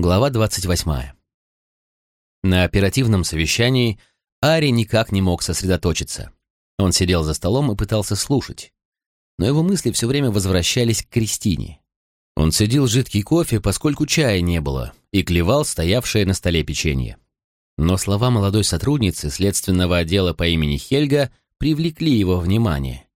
Глава 28. На оперативном совещании Ари никак не мог сосредоточиться. Он сидел за столом и пытался слушать. Но его мысли все время возвращались к Кристине. Он цедил жидкий кофе, поскольку чая не было, и клевал стоявшее на столе печенье. Но слова молодой сотрудницы следственного отдела по имени Хельга привлекли его внимание.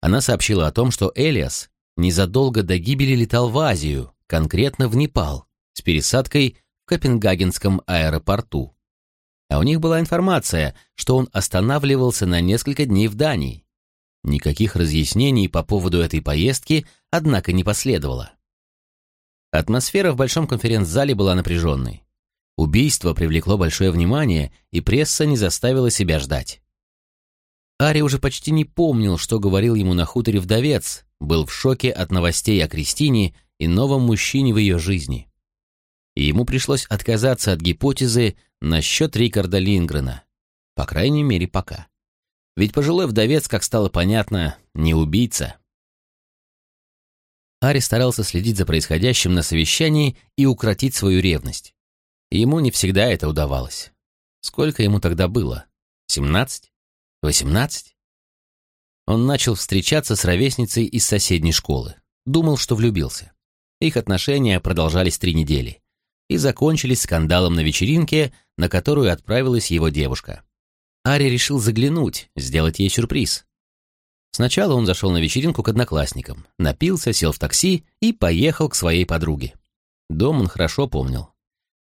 Она сообщила о том, что Элиас незадолго до гибели летал в Азию, конкретно в Непал, с пересадкой в Копенгагенском аэропорту. А у них была информация, что он останавливался на несколько дней в Дании. Никаких разъяснений по поводу этой поездки, однако, не последовало. Атмосфера в большом конференц-зале была напряженной. Убийство привлекло большое внимание, и пресса не заставила себя ждать. Ари уже почти не помнил, что говорил ему на хуторе вдовец, был в шоке от новостей о Кристине и новом мужчине в ее жизни. И ему пришлось отказаться от гипотезы насчет Рикарда Лингрена, по крайней мере, пока. Ведь пожилой вдовец, как стало понятно, не убийца. Ари старался следить за происходящим на совещании и укротить свою ревность. ему не всегда это удавалось. Сколько ему тогда было? Семнадцать? Восемнадцать? Он начал встречаться с ровесницей из соседней школы. Думал, что влюбился. Их отношения продолжались три недели и закончились скандалом на вечеринке, на которую отправилась его девушка. Ари решил заглянуть, сделать ей сюрприз. Сначала он зашел на вечеринку к одноклассникам, напился, сел в такси и поехал к своей подруге. Дом он хорошо помнил.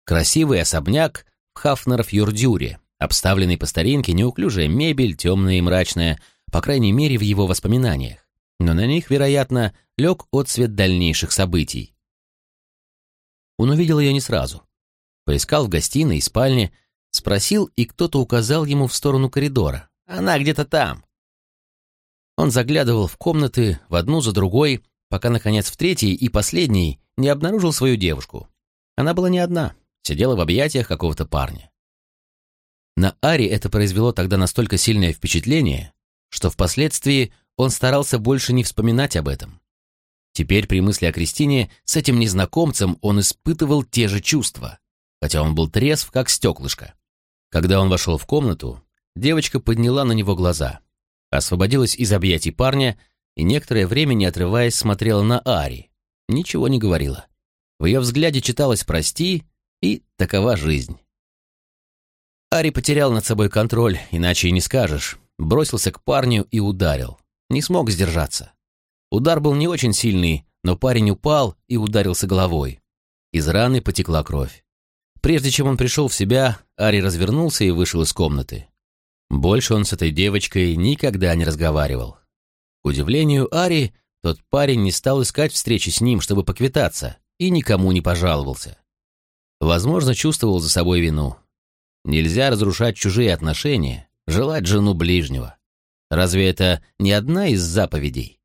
Красивый особняк в Хафнеров-Юрдюре, обставленный по старинке, неуклюжая мебель, темная и мрачная, по крайней мере, в его воспоминаниях. Но на них, вероятно, лег отсвет дальнейших событий. Он увидел ее не сразу. Поискал в гостиной и спальне, спросил, и кто-то указал ему в сторону коридора. «Она где-то там». Он заглядывал в комнаты, в одну за другой, пока, наконец, в третьей и последней не обнаружил свою девушку. Она была не одна, сидела в объятиях какого-то парня. На Ари это произвело тогда настолько сильное впечатление, что впоследствии он старался больше не вспоминать об этом. Теперь при мысли о Кристине с этим незнакомцем он испытывал те же чувства, хотя он был трезв, как стеклышко. Когда он вошел в комнату, девочка подняла на него глаза — освободилась из объятий парня и некоторое время, не отрываясь, смотрела на Ари. Ничего не говорила. В ее взгляде читалось «прости» и «такова жизнь». Ари потерял над собой контроль, иначе и не скажешь. Бросился к парню и ударил. Не смог сдержаться. Удар был не очень сильный, но парень упал и ударился головой. Из раны потекла кровь. Прежде чем он пришел в себя, Ари развернулся и вышел из комнаты. Больше он с этой девочкой никогда не разговаривал. К удивлению Ари, тот парень не стал искать встречи с ним, чтобы поквитаться, и никому не пожаловался. Возможно, чувствовал за собой вину. Нельзя разрушать чужие отношения, желать жену ближнего. Разве это не одна из заповедей?